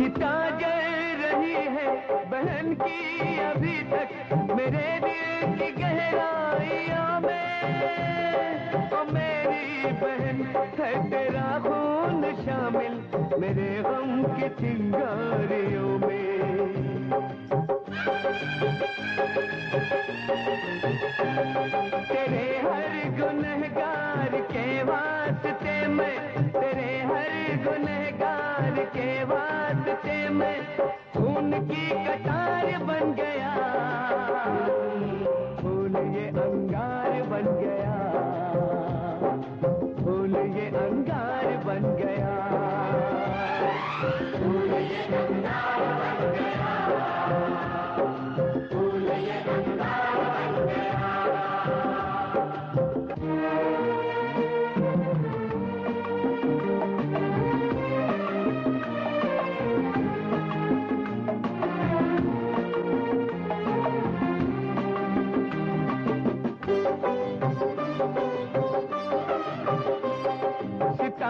चिता जल रही है बहन की अभी तक। मेरे दिल की गहराइया में तो मेरी बहन है तेरा खून शामिल मेरे गम के चिंगारियों में। मैं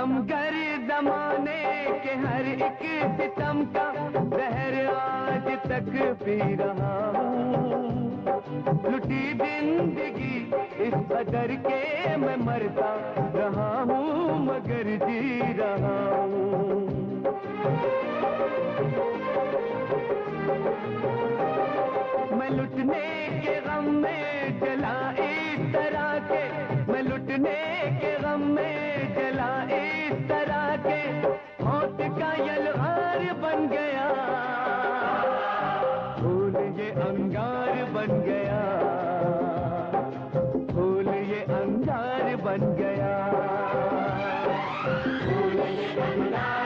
सितमगर जमाने के हर एक सितम का जहर आज तक पी रहा। हूँ लुटी ज़िंदगी इस कदर के मैं मरता रहा हूँ, मगर जी रहा हूँ। मैं लुटने बन गया। फूल ये अंगार बन गया। फूल ये अंगार